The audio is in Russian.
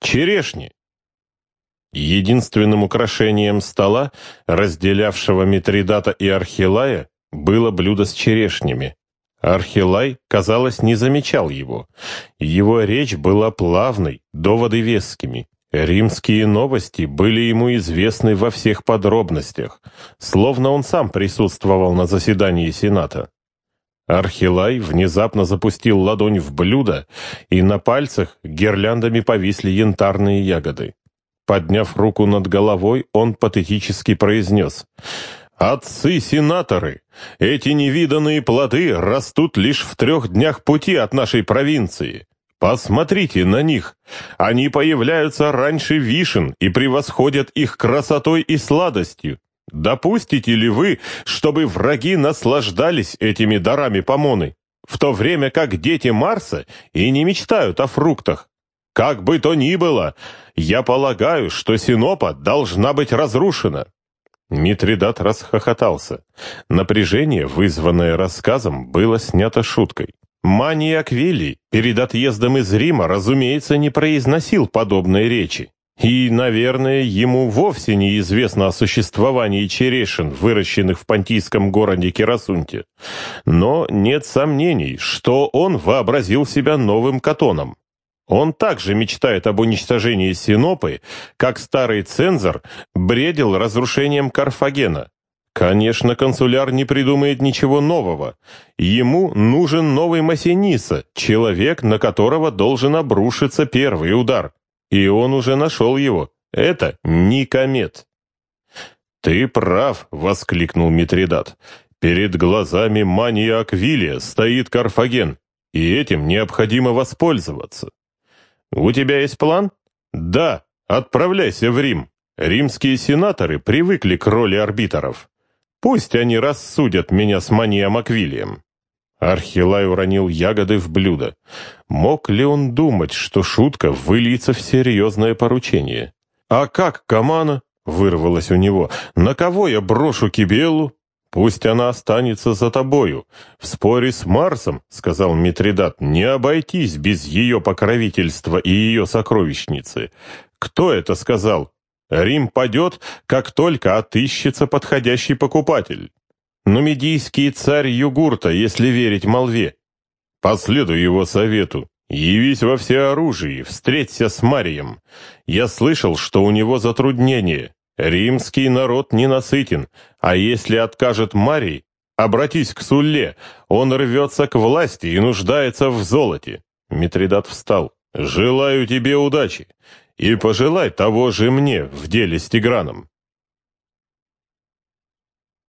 черешни. Единственным украшением стола, разделявшего Митридата и Архилая, было блюдо с черешнями. Архилай, казалось, не замечал его. Его речь была плавной, доводы вескими. Римские новости были ему известны во всех подробностях, словно он сам присутствовал на заседании Сената. Архилай внезапно запустил ладонь в блюдо, и на пальцах гирляндами повисли янтарные ягоды. Подняв руку над головой, он патетически произнес «Отцы-сенаторы, эти невиданные плоды растут лишь в трех днях пути от нашей провинции. Посмотрите на них. Они появляются раньше вишен и превосходят их красотой и сладостью. Допустите ли вы, чтобы враги наслаждались этими дарами помоны, в то время как дети Марса и не мечтают о фруктах? Как бы то ни было, я полагаю, что Синопа должна быть разрушена». Митридат расхохотался. Напряжение, вызванное рассказом, было снято шуткой. Маний Аквилий перед отъездом из Рима, разумеется, не произносил подобной речи. И, наверное, ему вовсе не известно о существовании черешин, выращенных в понтийском городе Керасунте. Но нет сомнений, что он вообразил себя новым катоном. Он также мечтает об уничтожении Синопы, как старый цензор бредил разрушением Карфагена. Конечно, консуляр не придумает ничего нового. Ему нужен новый Массиниса, человек, на которого должен обрушиться первый удар. И он уже нашел его. Это Никомет. «Ты прав», — воскликнул Митридат. «Перед глазами мания Аквилия стоит Карфаген, и этим необходимо воспользоваться». «У тебя есть план?» «Да, отправляйся в Рим. Римские сенаторы привыкли к роли арбитров. Пусть они рассудят меня с манием Аквилием». Архилай уронил ягоды в блюдо. Мог ли он думать, что шутка выльется в серьезное поручение? «А как Камана?» — вырвалось у него. «На кого я брошу Кибелу?» «Пусть она останется за тобою. В споре с Марсом, — сказал Митридат, — не обойтись без ее покровительства и ее сокровищницы. Кто это сказал? Рим падет, как только отыщется подходящий покупатель. Но медийский царь Югурта, если верить молве. Последуй его совету. Явись во всеоружии, встреться с Марием. Я слышал, что у него затруднение. Римский народ ненасытен, а если откажет Марий, обратись к Сулле, он рвется к власти и нуждается в золоте. Митридат встал. «Желаю тебе удачи, и пожелай того же мне в деле с Тиграном».